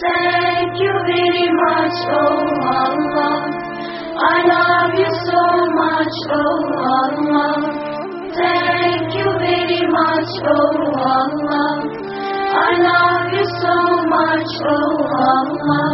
Thank you very much, oh Allah. I love you so much, oh Allah. Thank you very much, oh Allah. I love you so much, oh Allah.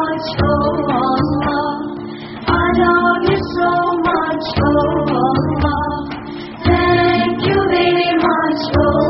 much, oh Allah. Thank you very much, oh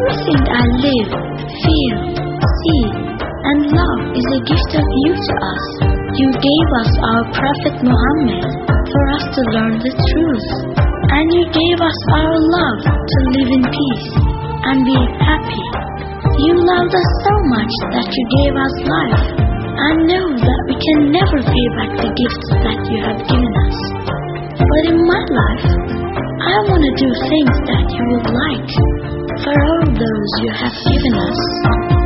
Everything I live, feel, see, and love is a gift of you to us. You gave us our Prophet Muhammad for us to learn the truth. And you gave us our love to live in peace and be happy. You loved us so much that you gave us life. I know that we can never pay back the gifts that you have given us. But in my life, I want to do things that you would like for all those you have given us.